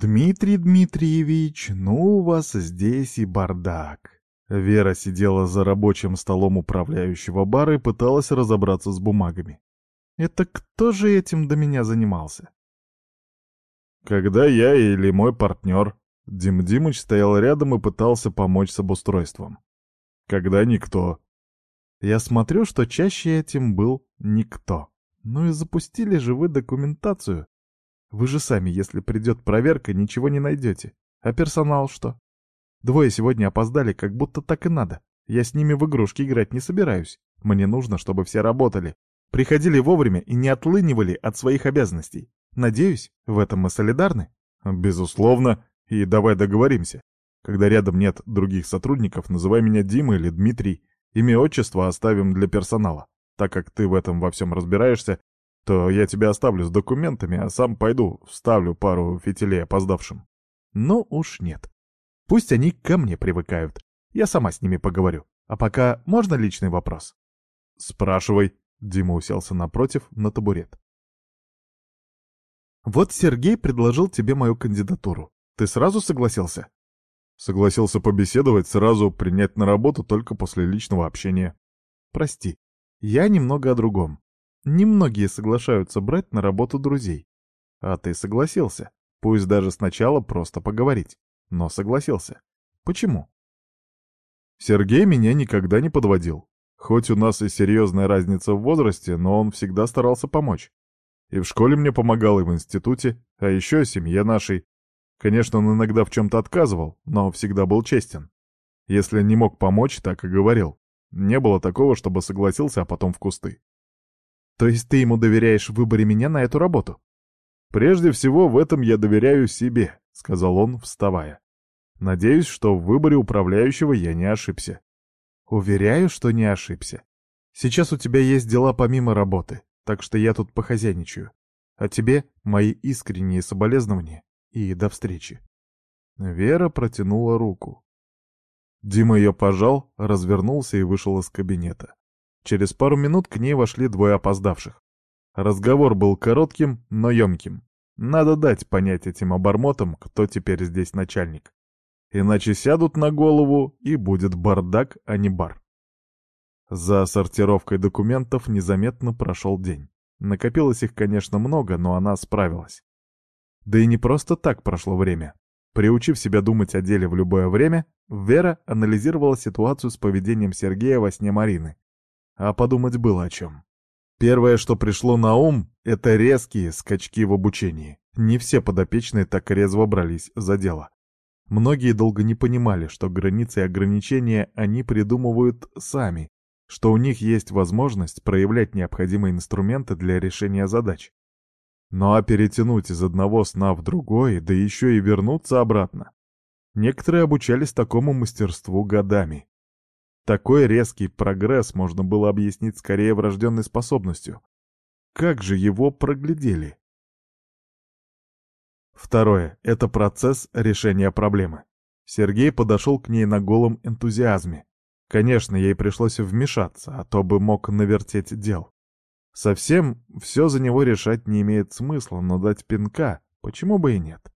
«Дмитрий Дмитриевич, ну у вас здесь и бардак». Вера сидела за рабочим столом управляющего бара и пыталась разобраться с бумагами. «Это кто же этим до меня занимался?» «Когда я или мой партнер». Дим Димыч стоял рядом и пытался помочь с обустройством. «Когда никто». Я смотрю, что чаще этим был никто. Ну и запустили же вы документацию. Вы же сами, если придет проверка, ничего не найдете. А персонал что? Двое сегодня опоздали, как будто так и надо. Я с ними в игрушки играть не собираюсь. Мне нужно, чтобы все работали. Приходили вовремя и не отлынивали от своих обязанностей. Надеюсь, в этом мы солидарны? Безусловно. И давай договоримся. Когда рядом нет других сотрудников, называй меня Дима или Дмитрий. Имя отчество оставим для персонала. Так как ты в этом во всем разбираешься, то я тебя оставлю с документами, а сам пойду вставлю пару фитилей опоздавшим. Ну уж нет. Пусть они ко мне привыкают. Я сама с ними поговорю. А пока можно личный вопрос? Спрашивай. Дима уселся напротив на табурет. Вот Сергей предложил тебе мою кандидатуру. Ты сразу согласился? Согласился побеседовать, сразу принять на работу только после личного общения. Прости, я немного о другом. Немногие соглашаются брать на работу друзей. А ты согласился. Пусть даже сначала просто поговорить. Но согласился. Почему? Сергей меня никогда не подводил. Хоть у нас и серьезная разница в возрасте, но он всегда старался помочь. И в школе мне помогал, и в институте, а еще семье нашей. Конечно, он иногда в чем-то отказывал, но всегда был честен. Если не мог помочь, так и говорил. Не было такого, чтобы согласился, а потом в кусты. То есть ты ему доверяешь в выборе меня на эту работу? Прежде всего, в этом я доверяю себе, сказал он, вставая. Надеюсь, что в выборе управляющего я не ошибся. Уверяю, что не ошибся. Сейчас у тебя есть дела помимо работы, так что я тут похозяйничаю. А тебе мои искренние соболезнования и до встречи. Вера протянула руку. Дима ее пожал, развернулся и вышел из кабинета. Через пару минут к ней вошли двое опоздавших. Разговор был коротким, но емким. Надо дать понять этим обормотам, кто теперь здесь начальник. Иначе сядут на голову, и будет бардак, а не бар. За сортировкой документов незаметно прошел день. Накопилось их, конечно, много, но она справилась. Да и не просто так прошло время. Приучив себя думать о деле в любое время, Вера анализировала ситуацию с поведением Сергея во сне Марины. А подумать было о чем. Первое, что пришло на ум, это резкие скачки в обучении. Не все подопечные так резво брались за дело. Многие долго не понимали, что границы и ограничения они придумывают сами, что у них есть возможность проявлять необходимые инструменты для решения задач. Ну а перетянуть из одного сна в другой, да еще и вернуться обратно. Некоторые обучались такому мастерству годами. Такой резкий прогресс можно было объяснить скорее врожденной способностью. Как же его проглядели? Второе — это процесс решения проблемы. Сергей подошел к ней на голом энтузиазме. Конечно, ей пришлось вмешаться, а то бы мог навертеть дел. Совсем все за него решать не имеет смысла, но дать пинка, почему бы и нет.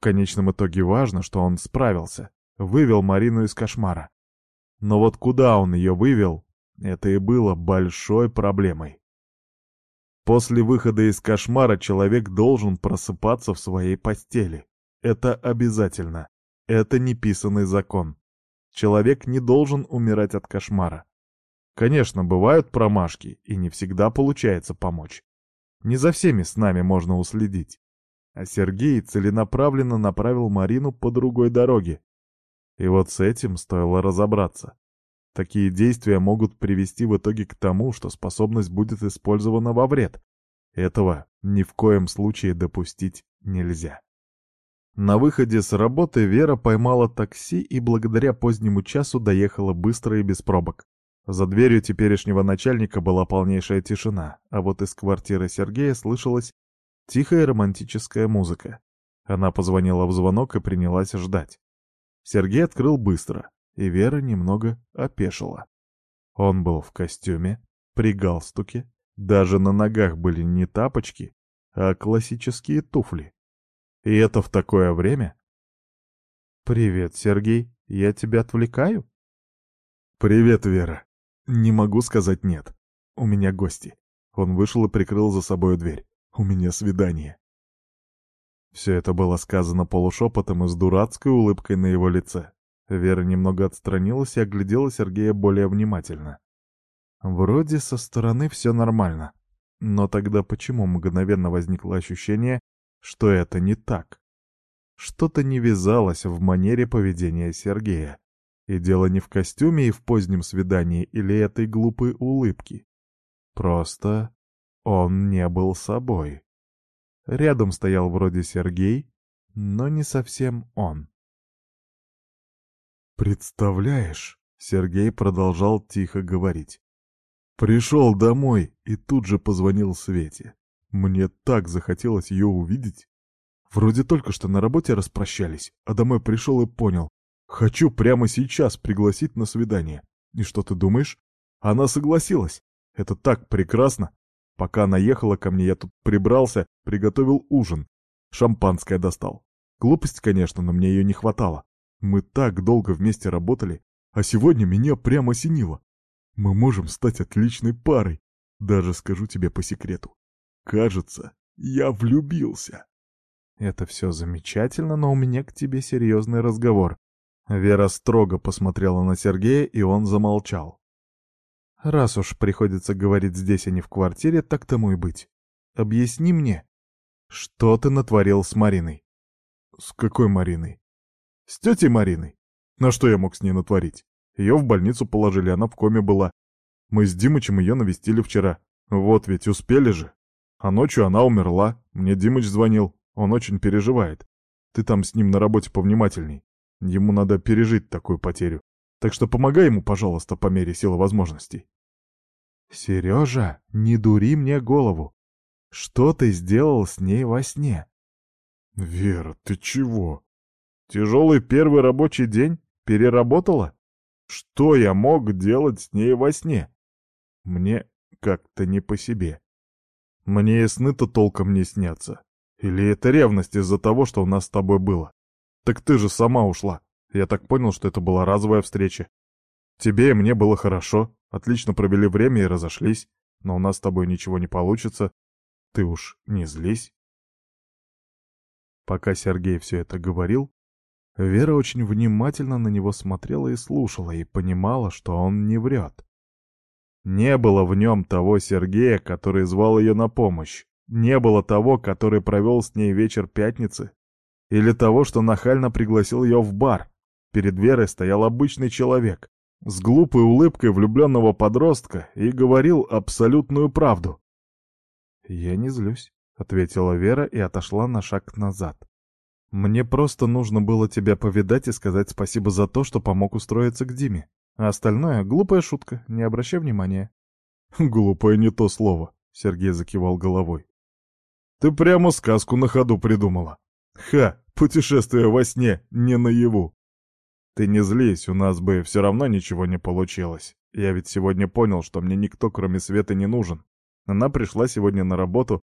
В конечном итоге важно, что он справился, вывел Марину из кошмара. Но вот куда он ее вывел, это и было большой проблемой. После выхода из кошмара человек должен просыпаться в своей постели. Это обязательно. Это неписанный закон. Человек не должен умирать от кошмара. Конечно, бывают промашки, и не всегда получается помочь. Не за всеми с нами можно уследить. А Сергей целенаправленно направил Марину по другой дороге. И вот с этим стоило разобраться. Такие действия могут привести в итоге к тому, что способность будет использована во вред. Этого ни в коем случае допустить нельзя. На выходе с работы Вера поймала такси и благодаря позднему часу доехала быстро и без пробок. За дверью теперешнего начальника была полнейшая тишина, а вот из квартиры Сергея слышалась тихая романтическая музыка. Она позвонила в звонок и принялась ждать. Сергей открыл быстро, и Вера немного опешила. Он был в костюме, при галстуке, даже на ногах были не тапочки, а классические туфли. И это в такое время? «Привет, Сергей. Я тебя отвлекаю?» «Привет, Вера. Не могу сказать нет. У меня гости». Он вышел и прикрыл за собой дверь. «У меня свидание». Все это было сказано полушепотом и с дурацкой улыбкой на его лице. Вера немного отстранилась и оглядела Сергея более внимательно. Вроде со стороны все нормально. Но тогда почему мгновенно возникло ощущение, что это не так? Что-то не вязалось в манере поведения Сергея. И дело не в костюме и в позднем свидании или этой глупой улыбки. Просто он не был собой. Рядом стоял вроде Сергей, но не совсем он. «Представляешь?» — Сергей продолжал тихо говорить. «Пришел домой и тут же позвонил Свете. Мне так захотелось ее увидеть. Вроде только что на работе распрощались, а домой пришел и понял. Хочу прямо сейчас пригласить на свидание. И что ты думаешь? Она согласилась. Это так прекрасно. Пока она ехала ко мне, я тут прибрался, приготовил ужин. Шампанское достал. Глупость, конечно, но мне ее не хватало. Мы так долго вместе работали, а сегодня меня прямо осенило. Мы можем стать отличной парой. Даже скажу тебе по секрету. Кажется, я влюбился. «Это все замечательно, но у меня к тебе серьезный разговор». Вера строго посмотрела на Сергея, и он замолчал. «Раз уж приходится говорить здесь, а не в квартире, так тому и быть. Объясни мне, что ты натворил с Мариной?» «С какой Мариной?» «С тетей Мариной. На что я мог с ней натворить? Ее в больницу положили, она в коме была. Мы с Димычем ее навестили вчера. Вот ведь успели же. А ночью она умерла. Мне Димыч звонил. Он очень переживает. Ты там с ним на работе повнимательней. Ему надо пережить такую потерю. Так что помогай ему, пожалуйста, по мере силы возможностей. Сережа, не дури мне голову. Что ты сделал с ней во сне? Вера, ты чего? Тяжелый первый рабочий день? Переработала? Что я мог делать с ней во сне? Мне как-то не по себе. Мне и сны-то толком не снятся. Или это ревность из-за того, что у нас с тобой было? Так ты же сама ушла. Я так понял, что это была разовая встреча. Тебе и мне было хорошо, отлично провели время и разошлись, но у нас с тобой ничего не получится. Ты уж не злись. Пока Сергей все это говорил, Вера очень внимательно на него смотрела и слушала, и понимала, что он не врет. Не было в нем того Сергея, который звал ее на помощь. Не было того, который провел с ней вечер пятницы, или того, что нахально пригласил ее в бар. Перед Верой стоял обычный человек, с глупой улыбкой влюбленного подростка, и говорил абсолютную правду. «Я не злюсь», — ответила Вера и отошла на шаг назад. «Мне просто нужно было тебя повидать и сказать спасибо за то, что помог устроиться к Диме. А остальное — глупая шутка, не обращай внимания». «Глупое не то слово», — Сергей закивал головой. Ты прямо сказку на ходу придумала. Ха, путешествие во сне, не наяву. Ты не злись, у нас бы все равно ничего не получилось. Я ведь сегодня понял, что мне никто, кроме Светы, не нужен. Она пришла сегодня на работу,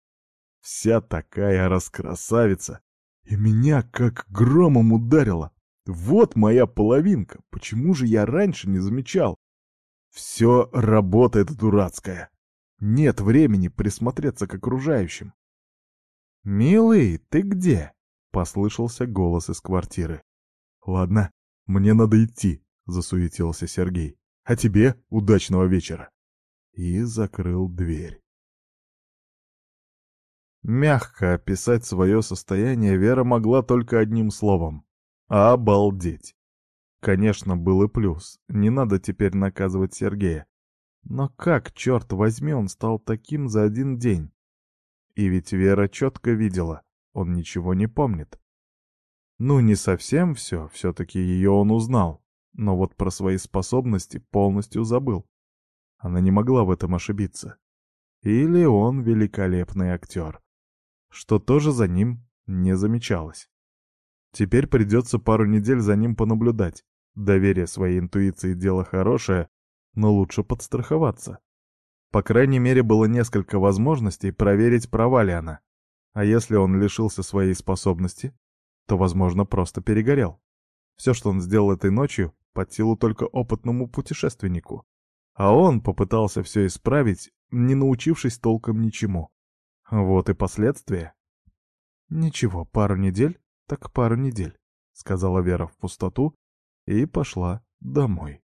вся такая раскрасавица, и меня как громом ударило. Вот моя половинка, почему же я раньше не замечал? Все работает дурацкая. Нет времени присмотреться к окружающим. «Милый, ты где?» — послышался голос из квартиры. «Ладно, мне надо идти», — засуетился Сергей. «А тебе удачного вечера!» И закрыл дверь. Мягко описать свое состояние Вера могла только одним словом — обалдеть. Конечно, был и плюс, не надо теперь наказывать Сергея. Но как, черт возьми, он стал таким за один день? И ведь Вера четко видела, он ничего не помнит. Ну, не совсем все, все-таки ее он узнал, но вот про свои способности полностью забыл. Она не могла в этом ошибиться. Или он великолепный актер, что тоже за ним не замечалось. Теперь придется пару недель за ним понаблюдать. Доверие своей интуиции — дело хорошее, но лучше подстраховаться. По крайней мере, было несколько возможностей проверить, права ли она. А если он лишился своей способности, то, возможно, просто перегорел. Все, что он сделал этой ночью, под силу только опытному путешественнику. А он попытался все исправить, не научившись толком ничему. Вот и последствия. «Ничего, пару недель, так пару недель», — сказала Вера в пустоту и пошла домой.